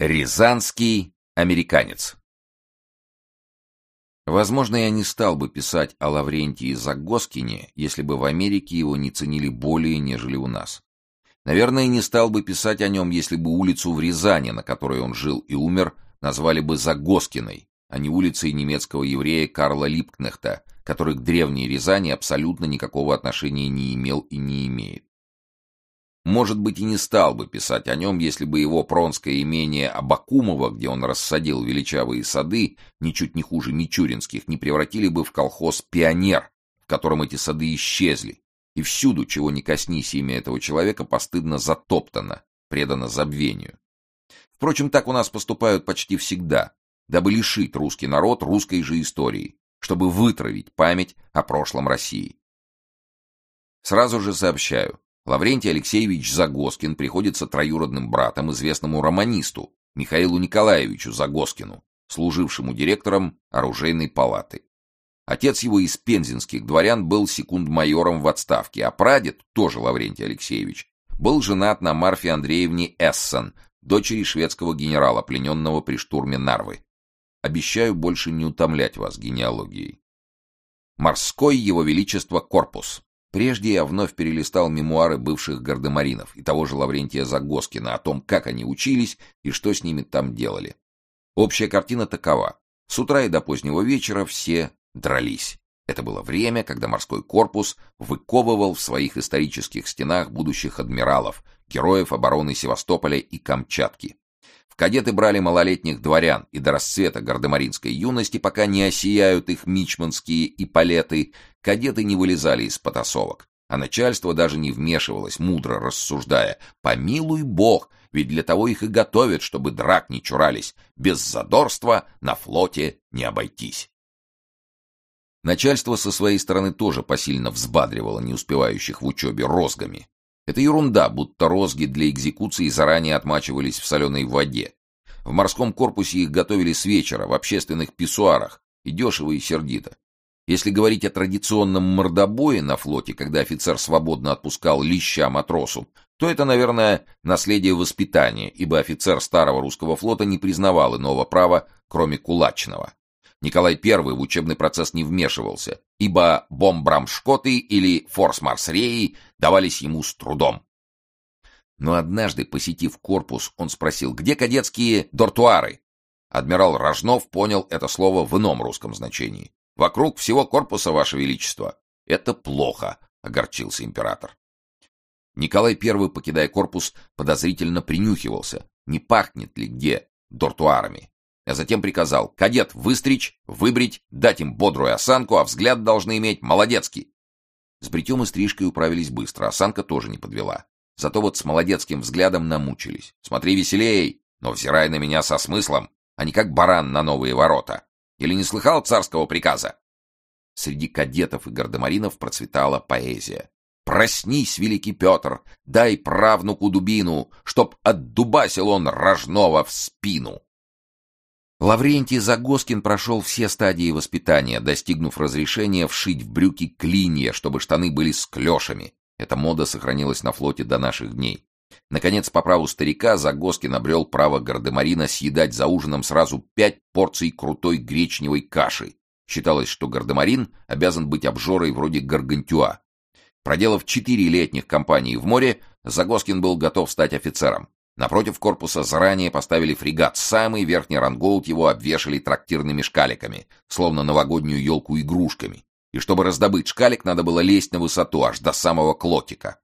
Рязанский американец Возможно, я не стал бы писать о Лаврентии Загоскине, если бы в Америке его не ценили более, нежели у нас. Наверное, не стал бы писать о нем, если бы улицу в Рязани, на которой он жил и умер, назвали бы Загоскиной, а не улицей немецкого еврея Карла Липкнехта, который к древней Рязани абсолютно никакого отношения не имел и не имеет. Может быть, и не стал бы писать о нем, если бы его пронское имение Абакумова, где он рассадил величавые сады, ничуть не хуже мичуринских, не превратили бы в колхоз «Пионер», в котором эти сады исчезли. И всюду, чего не коснись имя этого человека, постыдно затоптано, предано забвению. Впрочем, так у нас поступают почти всегда, дабы лишить русский народ русской же истории, чтобы вытравить память о прошлом России. Сразу же сообщаю, Лаврентий Алексеевич Загоскин приходится троюродным братом известному романисту Михаилу Николаевичу Загоскину, служившему директором оружейной палаты. Отец его из пензенских дворян был секунд-майором в отставке, а прадед, тоже Лаврентий Алексеевич, был женат на Марфе Андреевне Эссен, дочери шведского генерала, плененного при штурме Нарвы. Обещаю больше не утомлять вас генеалогией. Морской его величество корпус. Прежде я вновь перелистал мемуары бывших гардемаринов и того же Лаврентия Загоскина о том, как они учились и что с ними там делали. Общая картина такова. С утра и до позднего вечера все дрались. Это было время, когда морской корпус выковывал в своих исторических стенах будущих адмиралов, героев обороны Севастополя и Камчатки. В кадеты брали малолетних дворян, и до расцвета гардемаринской юности, пока не осияют их мичманские палеты, кадеты не вылезали из потасовок. А начальство даже не вмешивалось, мудро рассуждая. «Помилуй бог, ведь для того их и готовят, чтобы драк не чурались. Без задорства на флоте не обойтись». Начальство со своей стороны тоже посильно взбадривало не успевающих в учебе розгами. Это ерунда, будто розги для экзекуции заранее отмачивались в соленой воде. В морском корпусе их готовили с вечера, в общественных писсуарах, и дешево, и сердито. Если говорить о традиционном мордобое на флоте, когда офицер свободно отпускал леща матросу, то это, наверное, наследие воспитания, ибо офицер старого русского флота не признавал иного права, кроме кулачного. Николай I в учебный процесс не вмешивался, ибо бомбрамшкоты или форс-марс-реи давались ему с трудом. Но однажды, посетив корпус, он спросил, где кадетские дортуары? Адмирал Рожнов понял это слово в ином русском значении. «Вокруг всего корпуса, Ваше Величество». «Это плохо», — огорчился император. Николай I, покидая корпус, подозрительно принюхивался, не пахнет ли где дортуарами а затем приказал «Кадет, выстричь, выбрить, дать им бодрую осанку, а взгляд должны иметь молодецкий». С бритьем и стрижкой управились быстро, осанка тоже не подвела. Зато вот с молодецким взглядом намучились. «Смотри веселей, но взирай на меня со смыслом, а не как баран на новые ворота. Или не слыхал царского приказа?» Среди кадетов и гардемаринов процветала поэзия. «Проснись, великий Петр, дай правнуку дубину, чтоб отдубасил он рожного в спину!» Лаврентий Загоскин прошел все стадии воспитания, достигнув разрешения вшить в брюки клинья, чтобы штаны были с клешами. Эта мода сохранилась на флоте до наших дней. Наконец, по праву старика, Загоскин обрел право гардемарина съедать за ужином сразу пять порций крутой гречневой каши. Считалось, что гардемарин обязан быть обжорой вроде гаргантюа. Проделав четыре летних кампании в море, Загоскин был готов стать офицером. Напротив корпуса заранее поставили фрегат, самый верхний рангоут его обвешали трактирными шкаликами, словно новогоднюю елку игрушками. И чтобы раздобыть шкалик, надо было лезть на высоту, аж до самого клотика.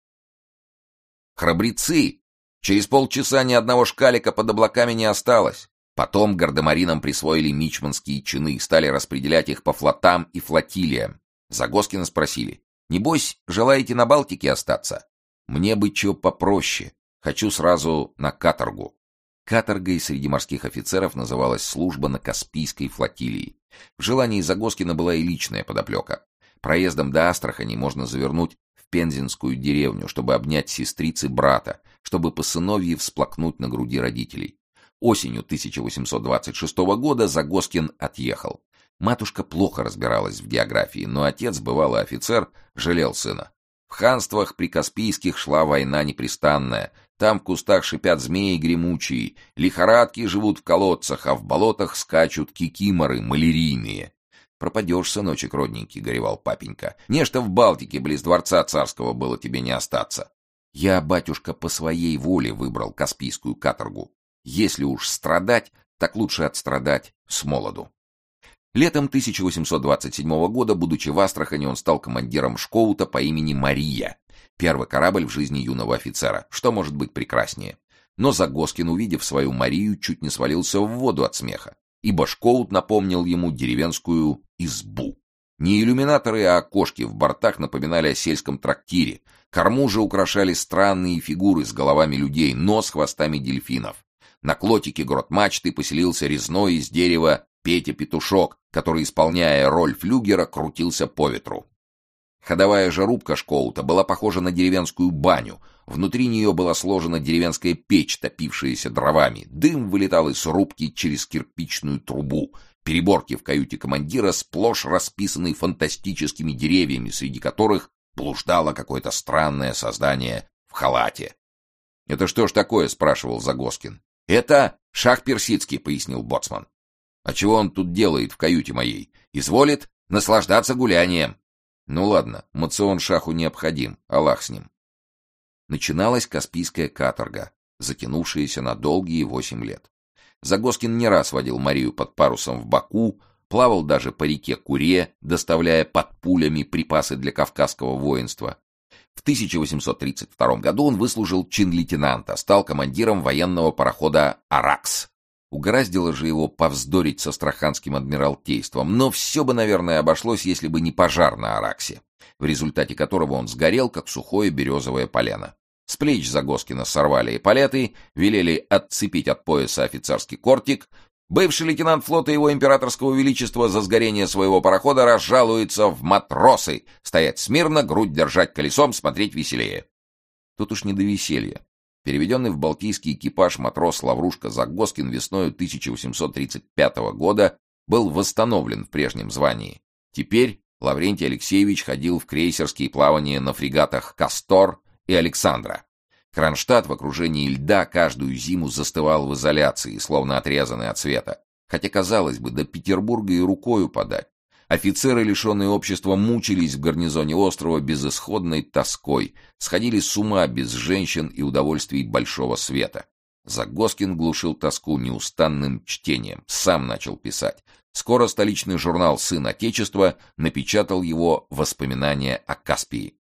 Храбрецы! Через полчаса ни одного шкалика под облаками не осталось. Потом гардемаринам присвоили мичманские чины и стали распределять их по флотам и флотилиям. Загоскина спросили, «Небось, желаете на Балтике остаться?» «Мне бы чего попроще. Хочу сразу на каторгу. Каторгой среди морских офицеров называлась служба на Каспийской флотилии. В желании Загоскина была и личная подоплека. Проездом до Астрахани можно завернуть Пензенскую деревню, чтобы обнять сестрицы брата, чтобы по сыновье всплакнуть на груди родителей. Осенью 1826 года Загоскин отъехал. Матушка плохо разбиралась в географии, но отец, бывалый офицер, жалел сына. В ханствах прикаспийских шла война непрестанная, Там в кустах шипят змеи гремучие, лихорадки живут в колодцах, а в болотах скачут кикиморы малярийные. Пропадешь, сыночек родненький, — горевал папенька. Нечто в Балтике, близ дворца царского, было тебе не остаться. Я, батюшка, по своей воле выбрал Каспийскую каторгу. Если уж страдать, так лучше отстрадать с молоду. Летом 1827 года, будучи в Астрахани, он стал командиром шкоута по имени Мария. Первый корабль в жизни юного офицера. Что может быть прекраснее? Но Загоскин, увидев свою Марию, чуть не свалился в воду от смеха, ибо шкоут напомнил ему деревенскую избу. Не иллюминаторы, а окошки в бортах напоминали о сельском трактире. Корму же украшали странные фигуры с головами людей, но с хвостами дельфинов. На клотике грот мачты поселился резной из дерева Петя-петушок, который, исполняя роль флюгера, крутился по ветру. Ходовая же рубка Шкоута была похожа на деревенскую баню. Внутри нее была сложена деревенская печь, топившаяся дровами. Дым вылетал из рубки через кирпичную трубу. Переборки в каюте командира сплошь расписаны фантастическими деревьями, среди которых блуждало какое-то странное создание в халате. «Это что ж такое?» — спрашивал Загоскин. «Это шах персидский», — пояснил боцман. А чего он тут делает в каюте моей? Изволит наслаждаться гулянием. Ну ладно, мацион шаху необходим, Аллах с ним. Начиналась Каспийская каторга, затянувшаяся на долгие восемь лет. Загоскин не раз водил Марию под парусом в Баку, плавал даже по реке Куре, доставляя под пулями припасы для кавказского воинства. В 1832 году он выслужил чин лейтенанта, стал командиром военного парохода «Аракс», Угораздило же его повздорить с астраханским адмиралтейством, но все бы, наверное, обошлось, если бы не пожар на Араксе, в результате которого он сгорел, как сухое березовое полено. С плеч Загоскина сорвали эполеты, велели отцепить от пояса офицерский кортик. Бывший лейтенант флота его императорского величества за сгорение своего парохода разжалуется в матросы, стоять смирно, грудь держать колесом, смотреть веселее. Тут уж не до веселья. Переведенный в балтийский экипаж матрос Лаврушка Загоскин весной 1835 года был восстановлен в прежнем звании. Теперь Лаврентий Алексеевич ходил в крейсерские плавания на фрегатах «Кастор» и «Александра». Кронштадт в окружении льда каждую зиму застывал в изоляции, словно отрезанный от света. Хотя, казалось бы, до Петербурга и рукою подать. Офицеры, лишенные общества, мучились в гарнизоне острова безысходной тоской, сходили с ума без женщин и удовольствий большого света. Загоскин глушил тоску неустанным чтением, сам начал писать. Скоро столичный журнал «Сын Отечества» напечатал его «Воспоминания о Каспии».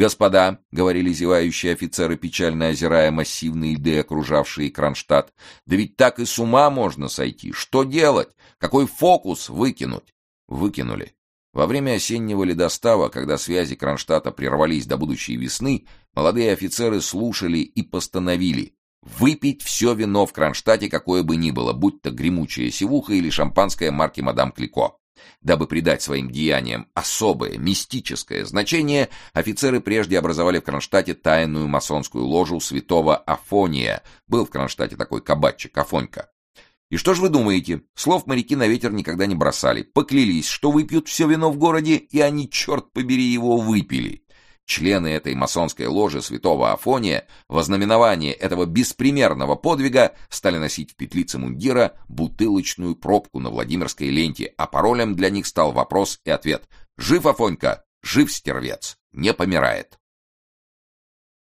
«Господа», — говорили зевающие офицеры, печально озирая массивные льды, окружавшие Кронштадт, «да ведь так и с ума можно сойти. Что делать? Какой фокус выкинуть? выкинули. Во время осеннего ледостава, когда связи Кронштадта прервались до будущей весны, молодые офицеры слушали и постановили выпить все вино в Кронштадте, какое бы ни было, будь то гремучая сивуха или шампанское марки «Мадам Клико». Дабы придать своим деяниям особое, мистическое значение, офицеры прежде образовали в Кронштадте тайную масонскую ложу святого Афония. Был в Кронштадте такой кабачик, Афонька. И что ж вы думаете? Слов моряки на ветер никогда не бросали. Поклялись, что выпьют все вино в городе, и они, черт побери, его выпили. Члены этой масонской ложи святого Афония во знаменование этого беспримерного подвига стали носить в петлице мундира бутылочную пробку на Владимирской ленте, а паролем для них стал вопрос и ответ «Жив Афонька? Жив стервец? Не помирает».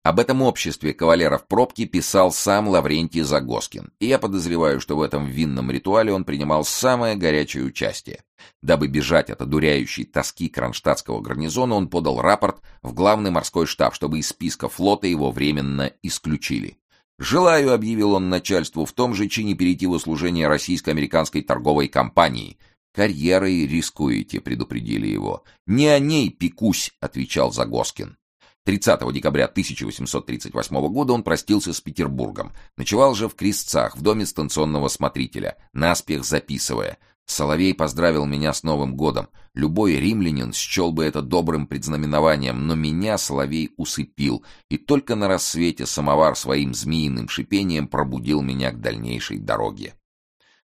Об этом обществе кавалеров пробки писал сам Лаврентий Загоскин, и я подозреваю, что в этом винном ритуале он принимал самое горячее участие. Дабы бежать от одуряющей тоски кронштадтского гарнизона, он подал рапорт в главный морской штаб, чтобы из списка флота его временно исключили. «Желаю», — объявил он начальству, в том же чине перейти в услужение российско-американской торговой компании. «Карьерой рискуете», — предупредили его. «Не о ней пекусь», — отвечал Загоскин. 30 декабря 1838 года он простился с Петербургом. Ночевал же в Крестцах, в доме станционного смотрителя, наспех записывая. Соловей поздравил меня с Новым годом. Любой римлянин счел бы это добрым предзнаменованием, но меня Соловей усыпил, и только на рассвете самовар своим змеиным шипением пробудил меня к дальнейшей дороге.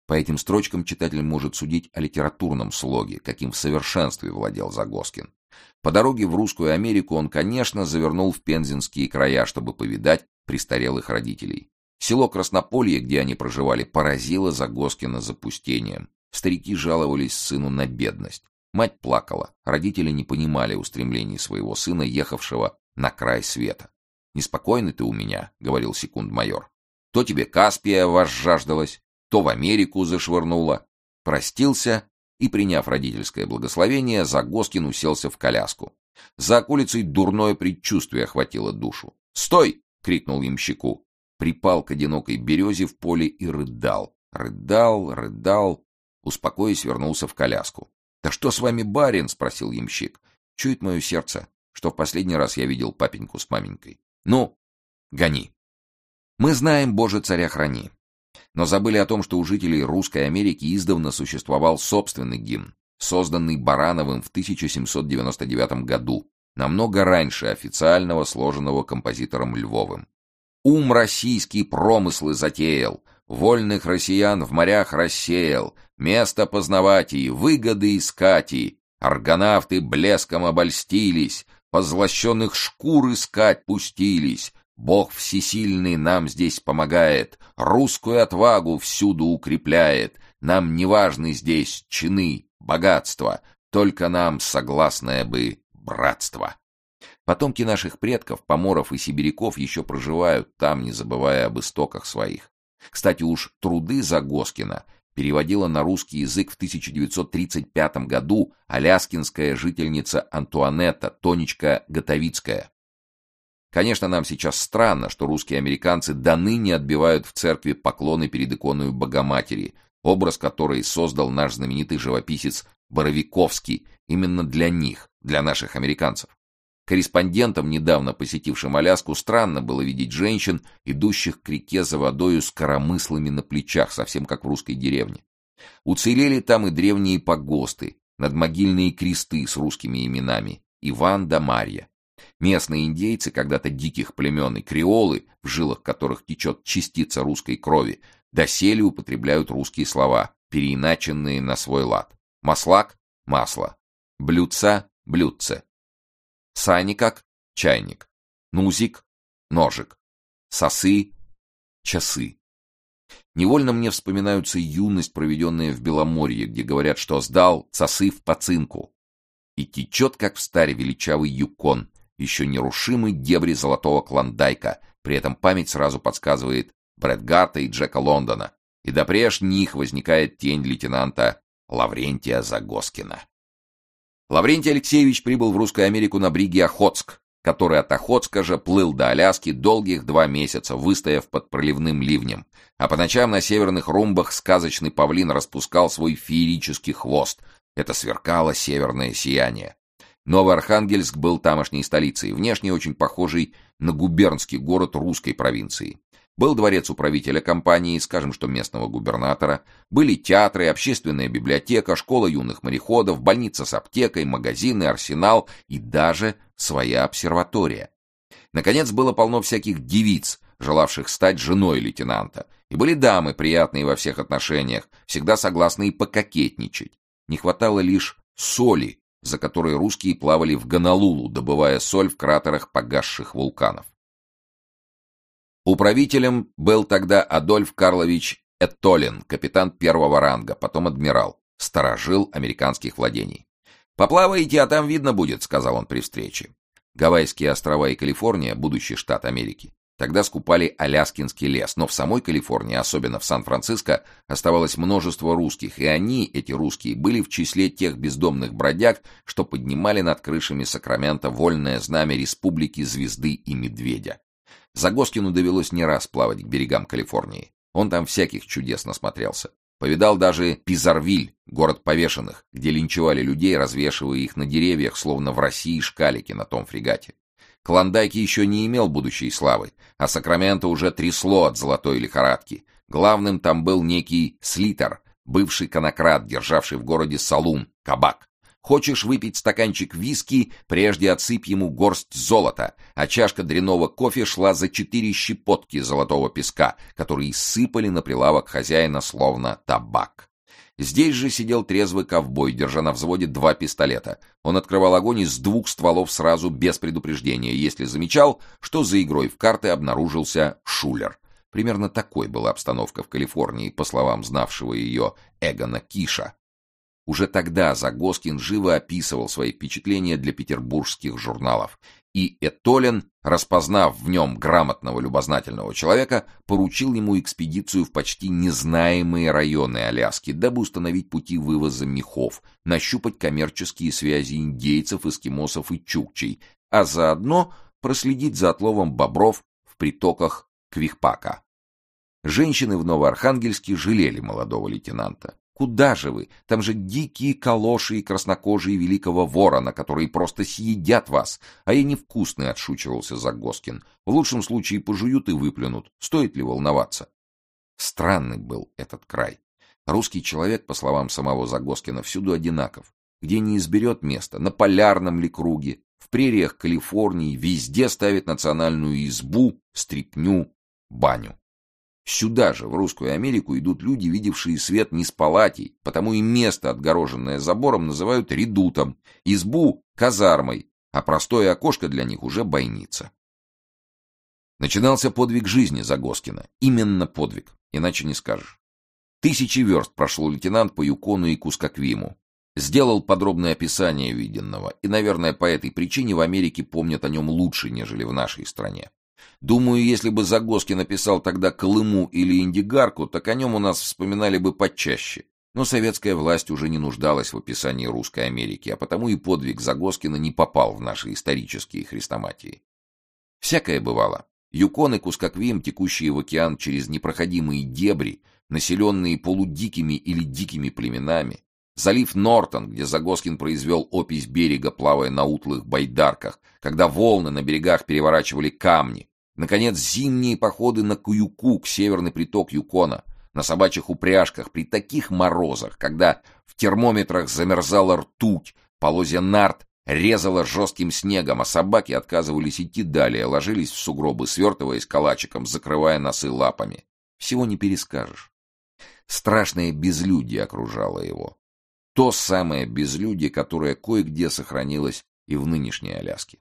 По этим строчкам читатель может судить о литературном слоге, каким в совершенстве владел Загоскин. По дороге в Русскую Америку он, конечно, завернул в пензенские края, чтобы повидать престарелых родителей. Село Краснополье, где они проживали, поразило Загоскина запустением. Старики жаловались сыну на бедность. Мать плакала, родители не понимали устремлений своего сына, ехавшего на край света. «Неспокойный ты у меня», — говорил секунд-майор. «То тебе Каспия возжаждалась, то в Америку зашвырнула». Простился и, приняв родительское благословение, Загоскин уселся в коляску. За околицей дурное предчувствие охватило душу. «Стой!» — крикнул ямщику. Припал к одинокой березе в поле и рыдал. Рыдал, рыдал. Успокоясь, вернулся в коляску. «Да что с вами, барин?» — спросил ямщик. «Чует мое сердце, что в последний раз я видел папеньку с маменькой. Ну, гони». Мы знаем, Боже, царя храни. Но забыли о том, что у жителей Русской Америки издавна существовал собственный гимн, созданный Барановым в 1799 году, намного раньше официального, сложенного композитором Львовым. «Ум российский промыслы затеял, вольных россиян в морях рассеял, место познавать и выгоды искать и, аргонавты блеском обольстились, позлощенных шкур искать пустились, Бог всесильный нам здесь помогает, русскую отвагу всюду укрепляет, нам не важны здесь чины, богатства, только нам согласное бы братство. Потомки наших предков, поморов и сибиряков еще проживают там, не забывая об истоках своих. Кстати, уж труды Загоскина переводила на русский язык в 1935 году аляскинская жительница Антуанетта Тонечка Готовицкая. Конечно, нам сейчас странно, что русские американцы до ныне отбивают в церкви поклоны перед иконой Богоматери, образ которой создал наш знаменитый живописец Боровиковский именно для них, для наших американцев. Корреспондентам, недавно посетившим Аляску, странно было видеть женщин, идущих к реке за водою с коромыслами на плечах, совсем как в русской деревне. Уцелели там и древние погосты, надмогильные кресты с русскими именами Иван да Марья. Местные индейцы, когда-то диких племен и креолы, в жилах которых течет частица русской крови, доселе употребляют русские слова, переиначенные на свой лад. Маслак — масло. Блюдца — блюдце. Саникак — чайник. Нузик — ножик. Сосы — часы. Невольно мне вспоминаются юность, проведенная в Беломорье, где говорят, что сдал цасы в пацинку. И течет, как в старе величавый юкон, еще нерушимый дебри золотого клондайка, при этом память сразу подсказывает Брэд Гарта и Джека Лондона, и допреж них возникает тень лейтенанта Лаврентия Загоскина. Лаврентий Алексеевич прибыл в Русскую Америку на бриге Охотск, который от Охотска же плыл до Аляски долгих два месяца, выстояв под проливным ливнем, а по ночам на северных румбах сказочный павлин распускал свой феерический хвост. Это сверкало северное сияние. Новоархангельск был тамошней столицей, внешне очень похожий на губернский город русской провинции. Был дворец управителя компании, скажем, что местного губернатора, были театры, общественная библиотека, школа юных мореходов, больница с аптекой, магазины, арсенал и даже своя обсерватория. Наконец, было полно всяких девиц, желавших стать женой лейтенанта, и были дамы, приятные во всех отношениях, всегда согласные пококетничать. Не хватало лишь соли за которой русские плавали в Гонолулу, добывая соль в кратерах погасших вулканов. Управителем был тогда Адольф Карлович Эттолин, капитан первого ранга, потом адмирал, сторожил американских владений. «Поплаваете, а там видно будет», — сказал он при встрече. Гавайские острова и Калифорния, будущий штат Америки, Тогда скупали Аляскинский лес, но в самой Калифорнии, особенно в Сан-Франциско, оставалось множество русских, и они, эти русские, были в числе тех бездомных бродяг, что поднимали над крышами Сакрамента вольное знамя Республики Звезды и Медведя. Загоскину довелось не раз плавать к берегам Калифорнии. Он там всяких чудес насмотрелся. Повидал даже Пизарвиль, город повешенных, где линчевали людей, развешивая их на деревьях, словно в России шкалики на том фрегате. Клондайк еще не имел будущей славы, а Сакраменто уже трясло от золотой лихорадки. Главным там был некий Слитер, бывший конократ, державший в городе салун, кабак. Хочешь выпить стаканчик виски, прежде отсыпь ему горсть золота, а чашка дряного кофе шла за четыре щепотки золотого песка, которые сыпали на прилавок хозяина словно табак. Здесь же сидел трезвый ковбой, держа на взводе два пистолета. Он открывал огонь из двух стволов сразу, без предупреждения, если замечал, что за игрой в карты обнаружился шулер. Примерно такой была обстановка в Калифорнии, по словам знавшего ее Эгона Киша. Уже тогда Загоскин живо описывал свои впечатления для петербургских журналов и Этолин, распознав в нем грамотного любознательного человека, поручил ему экспедицию в почти незнаемые районы Аляски, дабы установить пути вывоза мехов, нащупать коммерческие связи индейцев, эскимосов и чукчей, а заодно проследить за отловом бобров в притоках Квихпака. Женщины в Новоархангельске жалели молодого лейтенанта. Куда же вы? Там же дикие калоши и краснокожие великого ворона, которые просто съедят вас. А я невкусный, отшучивался Загоскин. В лучшем случае пожуют и выплюнут. Стоит ли волноваться? Странный был этот край. Русский человек, по словам самого Загоскина, всюду одинаков. Где не изберет место, на полярном ли круге, в прериях Калифорнии, везде ставит национальную избу, стрипню, баню. Сюда же, в Русскую Америку, идут люди, видевшие свет не с палатей, потому и место, отгороженное забором, называют редутом, избу — казармой, а простое окошко для них уже бойница. Начинался подвиг жизни Загоскина. Именно подвиг, иначе не скажешь. Тысячи верст прошел лейтенант по Юкону и Кускаквиму. Сделал подробное описание виденного, и, наверное, по этой причине в Америке помнят о нем лучше, нежели в нашей стране. Думаю, если бы Загоский написал тогда Колыму или Индигарку, так о нем у нас вспоминали бы почаще. Но советская власть уже не нуждалась в описании русской Америки, а потому и подвиг Загоскина не попал в наши исторические хрестоматии. Всякое бывало. Юкон и Кускаквим, текущие в океан через непроходимые дебри, населенные полудикими или дикими племенами, залив Нортон, где Загоскин произвел опись берега, плавая на утлых байдарках, когда волны на берегах переворачивали камни, Наконец, зимние походы на Куюкук, северный приток Юкона, на собачьих упряжках, при таких морозах, когда в термометрах замерзала ртуть, полозья нарт резала жестким снегом, а собаки отказывались идти далее, ложились в сугробы, свертываясь калачиком, закрывая носы лапами. Всего не перескажешь. Страшное безлюдье окружало его. То самое безлюдье, которое кое-где сохранилось и в нынешней Аляске.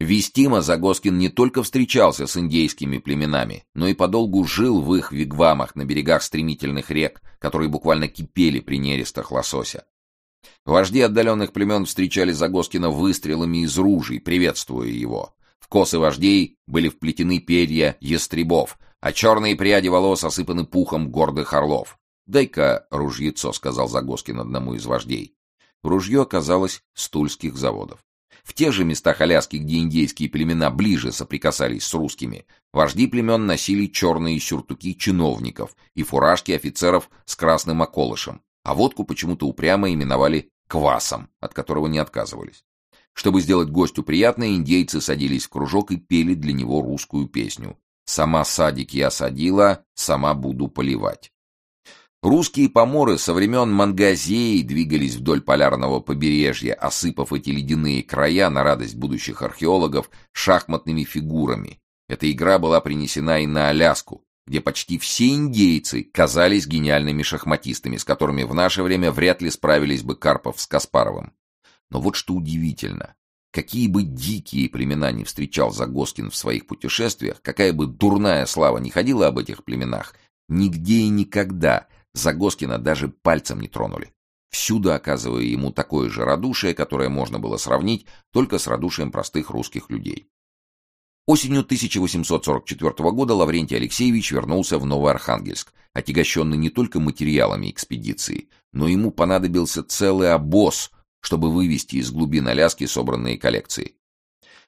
Вестимо Загоскин не только встречался с индейскими племенами, но и подолгу жил в их вигвамах на берегах стремительных рек, которые буквально кипели при нерестах лосося. Вожди отдаленных племен встречали Загоскина выстрелами из ружей, приветствуя его. В косы вождей были вплетены перья ястребов, а черные пряди волос осыпаны пухом гордых орлов. «Дай-ка ружьецо», — сказал Загоскин одному из вождей. Ружье оказалось с тульских заводов. В тех же местах Аляски, где индейские племена ближе соприкасались с русскими, вожди племен носили черные сюртуки чиновников и фуражки офицеров с красным околышем, а водку почему-то упрямо именовали квасом, от которого не отказывались. Чтобы сделать гостю приятное, индейцы садились в кружок и пели для него русскую песню «Сама садик я садила, сама буду поливать». Русские поморы со времен Мангазеи двигались вдоль полярного побережья, осыпав эти ледяные края на радость будущих археологов шахматными фигурами. Эта игра была принесена и на Аляску, где почти все индейцы казались гениальными шахматистами, с которыми в наше время вряд ли справились бы Карпов с Каспаровым. Но вот что удивительно. Какие бы дикие племена не встречал Загоскин в своих путешествиях, какая бы дурная слава не ходила об этих племенах, нигде и никогда – Загоскина даже пальцем не тронули, всюду оказывая ему такое же радушие, которое можно было сравнить только с радушием простых русских людей. Осенью 1844 года Лаврентий Алексеевич вернулся в Новоархангельск, отягощенный не только материалами экспедиции, но ему понадобился целый обоз, чтобы вывести из глубин Аляски собранные коллекции.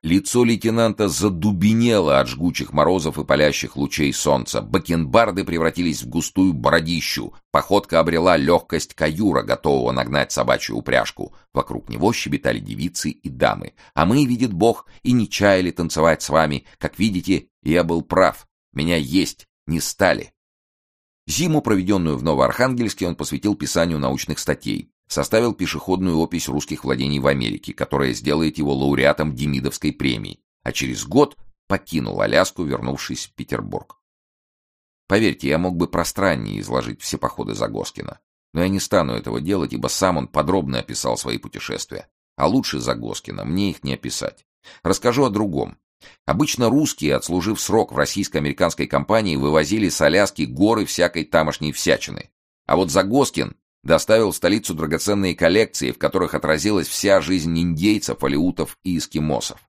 Лицо лейтенанта задубенело от жгучих морозов и палящих лучей солнца. Бакенбарды превратились в густую бородищу. Походка обрела легкость каюра, готового нагнать собачью упряжку. Вокруг него щебетали девицы и дамы. А мы, видит Бог, и не чаяли танцевать с вами. Как видите, я был прав. Меня есть не стали. Зиму, проведенную в Новоархангельске, он посвятил писанию научных статей составил пешеходную опись русских владений в Америке, которая сделает его лауреатом Демидовской премии, а через год покинул Аляску, вернувшись в Петербург. Поверьте, я мог бы пространнее изложить все походы Загоскина. Но я не стану этого делать, ибо сам он подробно описал свои путешествия. А лучше Загоскина мне их не описать. Расскажу о другом. Обычно русские, отслужив срок в российско-американской компании, вывозили с Аляски горы всякой тамошней всячины. А вот Загоскин доставил в столицу драгоценные коллекции, в которых отразилась вся жизнь индейцев, алеутов и эскимосов.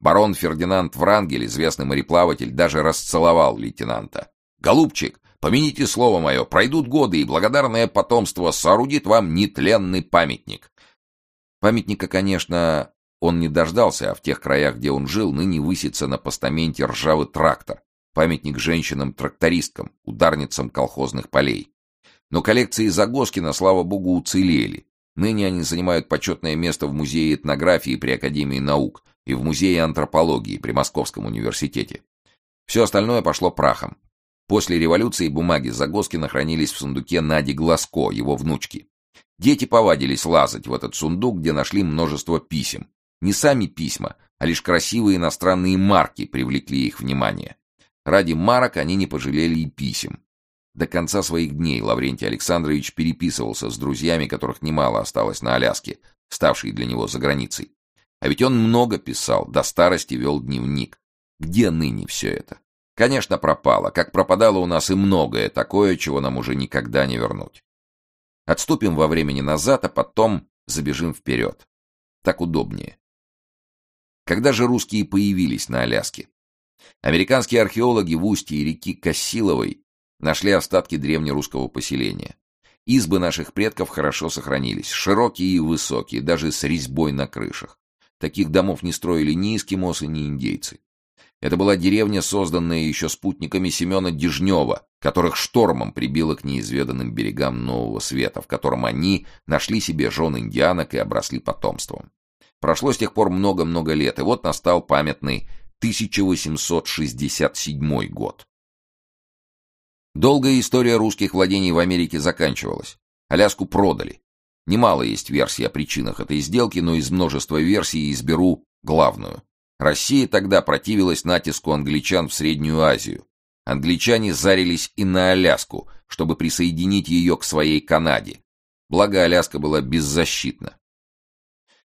Барон Фердинанд Врангель, известный мореплаватель, даже расцеловал лейтенанта. «Голубчик, помяните слово мое, пройдут годы, и благодарное потомство соорудит вам нетленный памятник». Памятника, конечно, он не дождался, а в тех краях, где он жил, ныне высится на постаменте ржавый трактор, памятник женщинам-трактористкам, ударницам колхозных полей. Но коллекции Загоскина, слава богу, уцелели. Ныне они занимают почетное место в Музее этнографии при Академии наук и в Музее антропологии при Московском университете. Все остальное пошло прахом. После революции бумаги Загоскина хранились в сундуке Нади Глазко, его внучки. Дети повадились лазать в этот сундук, где нашли множество писем. Не сами письма, а лишь красивые иностранные марки привлекли их внимание. Ради марок они не пожалели и писем. До конца своих дней Лаврентий Александрович переписывался с друзьями, которых немало осталось на Аляске, ставшей для него за границей. А ведь он много писал, до старости вел дневник. Где ныне все это? Конечно, пропало, как пропадало у нас и многое такое, чего нам уже никогда не вернуть. Отступим во времени назад, а потом забежим вперед. Так удобнее. Когда же русские появились на Аляске? Американские археологи в устье реки Кассиловой Нашли остатки древнерусского поселения. Избы наших предков хорошо сохранились, широкие и высокие, даже с резьбой на крышах. Таких домов не строили ни эскимосы, ни индейцы. Это была деревня, созданная еще спутниками Семена Дежнева, которых штормом прибило к неизведанным берегам Нового Света, в котором они нашли себе жен индианок и обросли потомством. Прошло с тех пор много-много лет, и вот настал памятный 1867 год. Долгая история русских владений в Америке заканчивалась. Аляску продали. Немало есть версий о причинах этой сделки, но из множества версий изберу главную. Россия тогда противилась натиску англичан в Среднюю Азию. Англичане зарились и на Аляску, чтобы присоединить ее к своей Канаде. Благо Аляска была беззащитна.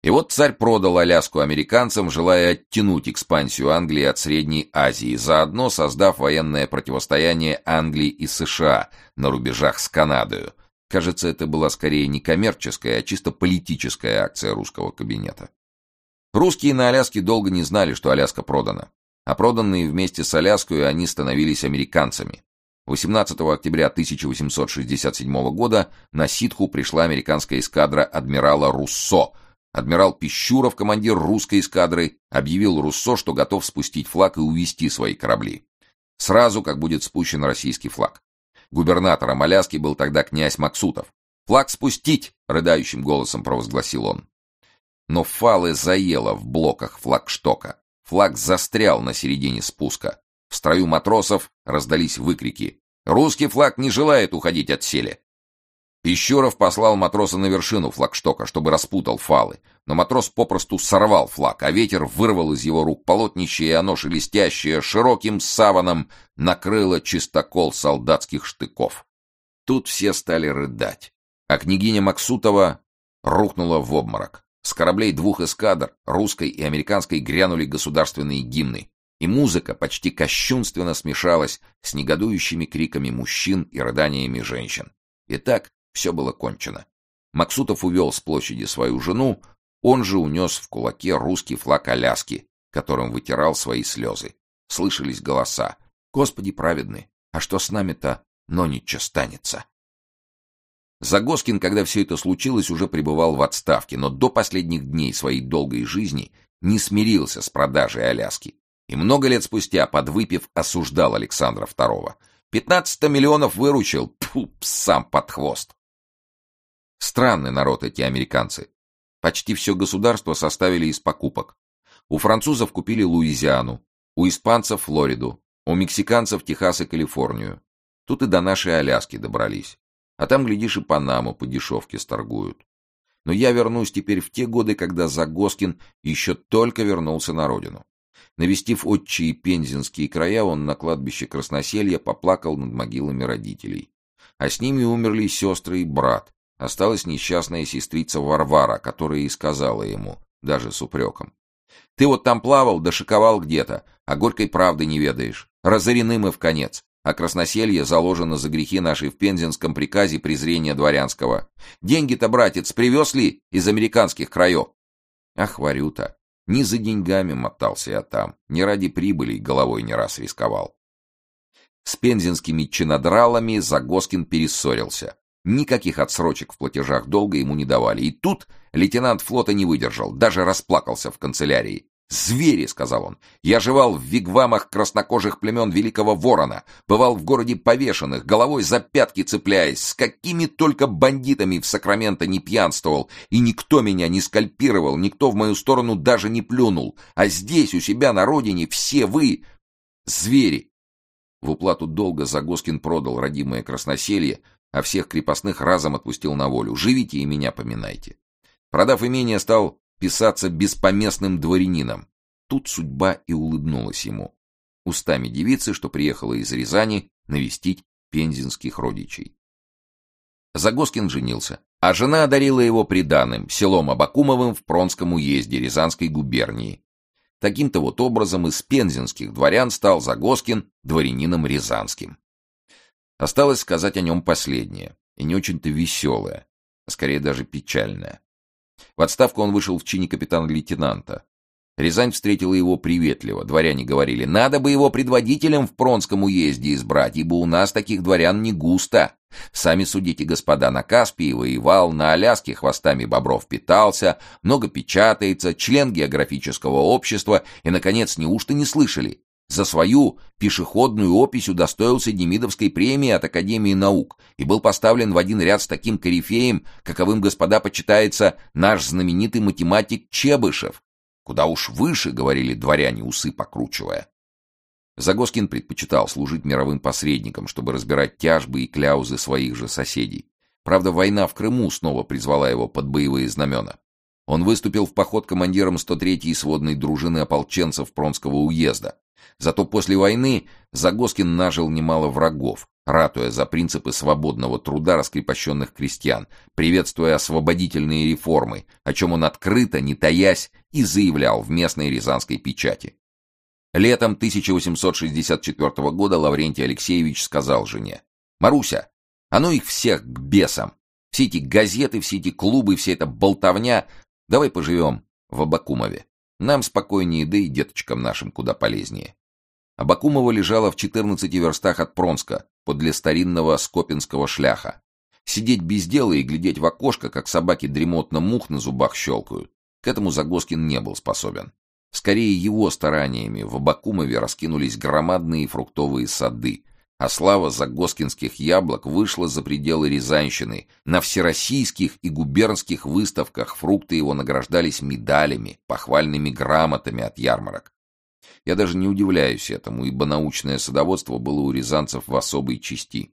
И вот царь продал Аляску американцам, желая оттянуть экспансию Англии от Средней Азии, заодно создав военное противостояние Англии и США на рубежах с Канадой. Кажется, это была скорее не коммерческая, а чисто политическая акция русского кабинета. Русские на Аляске долго не знали, что Аляска продана. А проданные вместе с Аляской они становились американцами. 18 октября 1867 года на Ситху пришла американская эскадра адмирала Руссо – Адмирал Пищуров, командир русской эскадры, объявил Руссо, что готов спустить флаг и увести свои корабли. Сразу, как будет спущен российский флаг. Губернатором Аляски был тогда князь Максутов. «Флаг спустить!» — рыдающим голосом провозгласил он. Но фалы заело в блоках флагштока. Флаг застрял на середине спуска. В строю матросов раздались выкрики. «Русский флаг не желает уходить от сели. Пищуров послал матроса на вершину флагштока, чтобы распутал фалы, но матрос попросту сорвал флаг, а ветер вырвал из его рук полотнище, и оно шелестящее широким саваном накрыло чистокол солдатских штыков. Тут все стали рыдать, а княгиня Максутова рухнула в обморок. С кораблей двух эскадр, русской и американской, грянули государственные гимны, и музыка почти кощунственно смешалась с негодующими криками мужчин и рыданиями женщин. Итак, все было кончено. Максутов увел с площади свою жену, он же унес в кулаке русский флаг Аляски, которым вытирал свои слезы. Слышались голоса. «Господи праведный, а что с нами-то, но ничего станется?» Загоскин, когда все это случилось, уже пребывал в отставке, но до последних дней своей долгой жизни не смирился с продажей Аляски. И много лет спустя, подвыпив, осуждал Александра II. «Пятнадцать миллионов выручил, пфу, сам под хвост!» Странный народ эти американцы. Почти все государство составили из покупок. У французов купили Луизиану, у испанцев Флориду, у мексиканцев Техас и Калифорнию. Тут и до нашей Аляски добрались. А там, глядишь, и Панаму по дешевке сторгуют. Но я вернусь теперь в те годы, когда Загоскин еще только вернулся на родину. Навестив отчие пензенские края, он на кладбище Красноселья поплакал над могилами родителей. А с ними умерли сестры и брат. Осталась несчастная сестрица Варвара, которая и сказала ему, даже с упреком. «Ты вот там плавал, да шиковал где-то, а горькой правды не ведаешь. Разорены мы в конец, а красноселье заложено за грехи нашей в пензенском приказе презрения дворянского. Деньги-то, братец, привез ли из американских краев?» «Ах, варю-то, не за деньгами мотался я там, не ради прибыли головой не раз рисковал. С пензенскими чинодралами Загоскин перессорился. Никаких отсрочек в платежах долга ему не давали. И тут лейтенант флота не выдержал, даже расплакался в канцелярии. «Звери!» — сказал он. «Я жевал в вигвамах краснокожих племен Великого Ворона, бывал в городе повешенных, головой за пятки цепляясь, с какими только бандитами в Сакраменто не пьянствовал, и никто меня не скальпировал, никто в мою сторону даже не плюнул. А здесь, у себя на родине, все вы — звери!» В уплату долга Загоскин продал родимое красноселье, а всех крепостных разом отпустил на волю. «Живите и меня поминайте». Продав имение, стал писаться беспоместным дворянином. Тут судьба и улыбнулась ему. Устами девицы, что приехала из Рязани навестить пензенских родичей. Загоскин женился, а жена одарила его приданым, селом Абакумовым в Пронском уезде Рязанской губернии. Таким-то вот образом из пензенских дворян стал Загоскин дворянином рязанским. Осталось сказать о нем последнее, и не очень-то веселое, а скорее даже печальное. В отставку он вышел в чине капитана-лейтенанта. Рязань встретила его приветливо. Дворяне говорили, надо бы его предводителем в Пронском уезде избрать, ибо у нас таких дворян не густо. Сами судите, господа, на Каспии воевал, на Аляске хвостами бобров питался, много печатается, член географического общества, и, наконец, неужто не слышали? За свою пешеходную опись удостоился Демидовской премии от Академии наук и был поставлен в один ряд с таким корифеем, каковым, господа, почитается наш знаменитый математик Чебышев. Куда уж выше, говорили дворяне, усы покручивая. Загоскин предпочитал служить мировым посредником, чтобы разбирать тяжбы и кляузы своих же соседей. Правда, война в Крыму снова призвала его под боевые знамена. Он выступил в поход командиром 103-й сводной дружины ополченцев Пронского уезда, Зато после войны Загоскин нажил немало врагов, ратуя за принципы свободного труда раскрепощенных крестьян, приветствуя освободительные реформы, о чем он открыто, не таясь, и заявлял в местной рязанской печати. Летом 1864 года Лаврентий Алексеевич сказал жене, «Маруся, а ну их всех к бесам! Все эти газеты, все эти клубы, вся эта болтовня, давай поживем в Абакумове. Нам спокойнее, да и деточкам нашим куда полезнее. Абакумова лежала в 14 верстах от Пронска, подле старинного скопинского шляха. Сидеть без дела и глядеть в окошко, как собаки дремотно мух на зубах щелкают, к этому Загоскин не был способен. Скорее его стараниями в Абакумове раскинулись громадные фруктовые сады, а слава загоскинских яблок вышла за пределы Рязанщины. На всероссийских и губернских выставках фрукты его награждались медалями, похвальными грамотами от ярмарок. Я даже не удивляюсь этому, ибо научное садоводство было у рязанцев в особой части.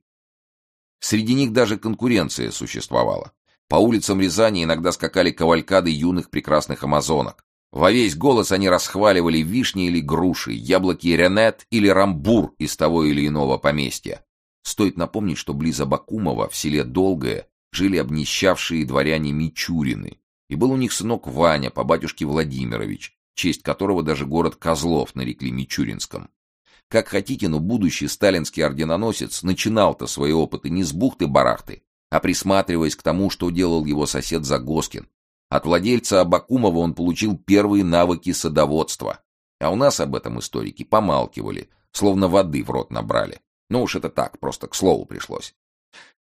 Среди них даже конкуренция существовала. По улицам Рязани иногда скакали кавалькады юных прекрасных амазонок. Во весь голос они расхваливали вишни или груши, яблоки Ренет или Рамбур из того или иного поместья. Стоит напомнить, что близ Абакумова, в селе Долгое, жили обнищавшие дворяне Мичурины, и был у них сынок Ваня по батюшке Владимирович, честь которого даже город Козлов нарекли Мичуринском. Как хотите, но будущий сталинский орденоносец начинал-то свои опыты не с бухты-барахты, а присматриваясь к тому, что делал его сосед Загоскин. От владельца Абакумова он получил первые навыки садоводства. А у нас об этом историки помалкивали, словно воды в рот набрали. Ну уж это так, просто к слову пришлось.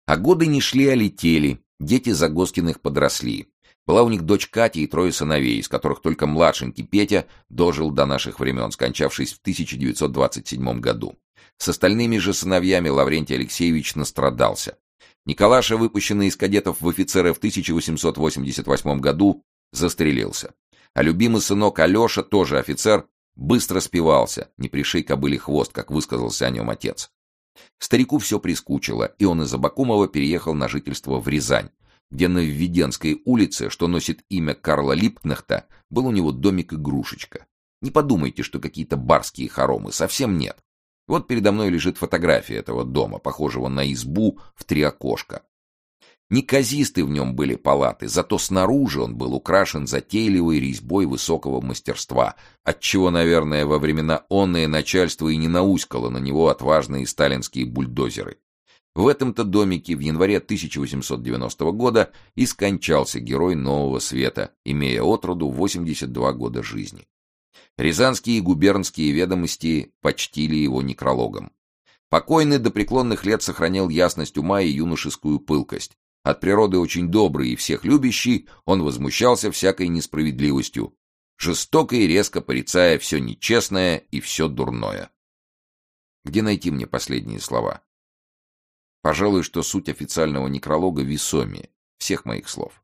А годы не шли, а летели. Дети Загоскиных подросли. Была у них дочь Катя и трое сыновей, из которых только младшенький Петя дожил до наших времен, скончавшись в 1927 году. С остальными же сыновьями Лаврентий Алексеевич настрадался. Николаша, выпущенный из кадетов в офицеры в 1888 году, застрелился. А любимый сынок Алеша, тоже офицер, быстро спивался, не пришей кобыле хвост, как высказался о нем отец. Старику все прискучило, и он из Абакумова переехал на жительство в Рязань, где на Введенской улице, что носит имя Карла Липкнехта, был у него домик-игрушечка. Не подумайте, что какие-то барские хоромы, совсем нет. Вот передо мной лежит фотография этого дома, похожего на избу в три окошка. Неказисты в нем были палаты, зато снаружи он был украшен затейливой резьбой высокого мастерства, отчего, наверное, во времена онное начальство и не науськало на него отважные сталинские бульдозеры. В этом-то домике в январе 1890 года и скончался герой Нового Света, имея отроду 82 года жизни. Рязанские и губернские ведомости почтили его некрологом. Покойный до преклонных лет сохранил ясность ума и юношескую пылкость. От природы очень добрый и всех любящий, он возмущался всякой несправедливостью, жестоко и резко порицая все нечестное и все дурное. Где найти мне последние слова? Пожалуй, что суть официального некролога весомее всех моих слов.